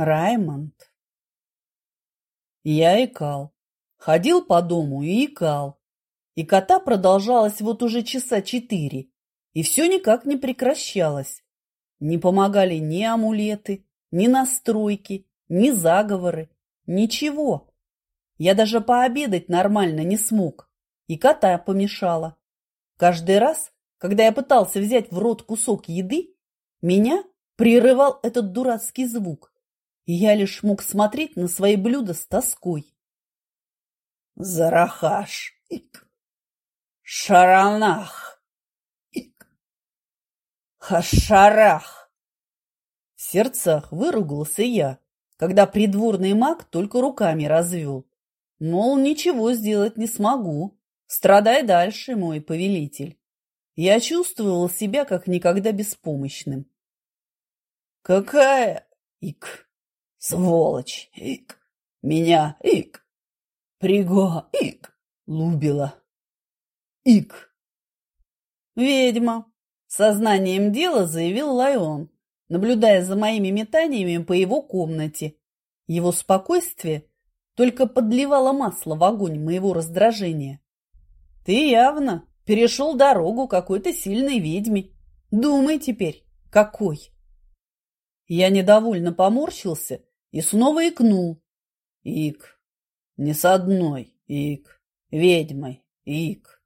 Раймонд. Я икал. Ходил по дому и икал. И кота продолжалась вот уже часа четыре. И все никак не прекращалось. Не помогали ни амулеты, ни настройки, ни заговоры. Ничего. Я даже пообедать нормально не смог. И кота помешала. Каждый раз, когда я пытался взять в рот кусок еды, меня прерывал этот дурацкий звук и я лишь мог смотреть на свои блюда с тоской. Зарахаш, ик, шаранах, ик, хашарах. В сердцах выругался я, когда придворный маг только руками развел. Мол, ничего сделать не смогу. Страдай дальше, мой повелитель. Я чувствовал себя как никогда беспомощным. Какая, ик, Сволочь, ик, меня, ик, приго, ик, лубила, ик. Ведьма, сознанием дела заявил Лайон, наблюдая за моими метаниями по его комнате. Его спокойствие только подливало масло в огонь моего раздражения. Ты явно перешел дорогу какой-то сильной ведьме. Думай теперь, какой. Я недовольно поморщился и снова икнул. Ик. Не с одной ик. Ведьмой ик.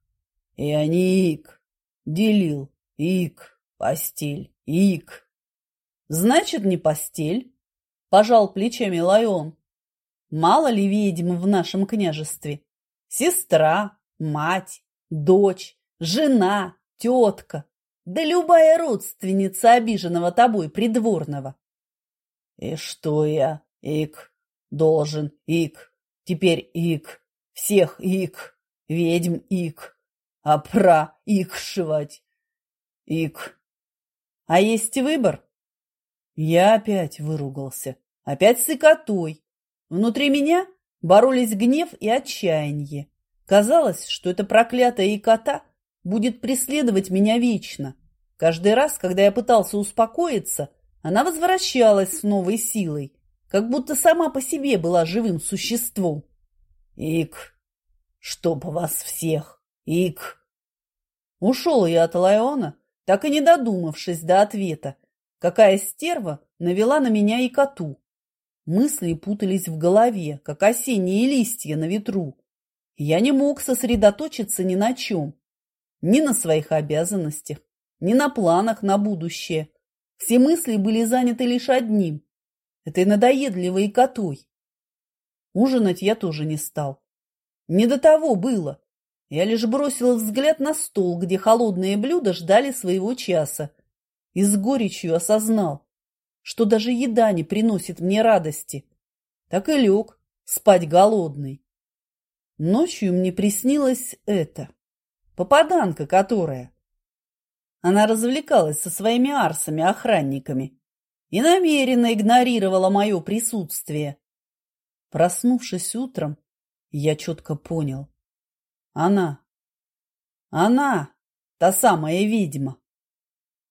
И они ик. Делил ик. Постель ик. Значит, не постель. Пожал плечами Лайон. Мало ли ведьм в нашем княжестве. Сестра, мать, дочь, жена, тетка, да любая родственница обиженного тобой придворного. И что я, Ик, должен, Ик, теперь Ик, всех Ик, ведьм Ик, а про Ик шивать? Ик. А есть выбор? Я опять выругался, опять с икотой. Внутри меня боролись гнев и отчаяние. Казалось, что эта проклятая икота будет преследовать меня вечно. Каждый раз, когда я пытался успокоиться, она возвращалась с новой силой, как будто сама по себе была живым существом. Ик, чтоб вас всех, Ик. Ушел я от Лайона, так и не додумавшись до ответа, какая стерва навела на меня и коту. Мысли путались в голове, как осенние листья на ветру. Я не мог сосредоточиться ни на чем, ни на своих обязанностях, ни на планах на будущее. Все мысли были заняты лишь одним – этой надоедливой котой. Ужинать я тоже не стал. Не до того было. Я лишь бросил взгляд на стол, где холодные блюда ждали своего часа, и с горечью осознал, что даже еда не приносит мне радости. Так и лег спать голодный. Ночью мне приснилось это. Попаданка которая она развлекалась со своими арсами-охранниками и намеренно игнорировала мое присутствие. Проснувшись утром, я четко понял. Она, она, та самая ведьма.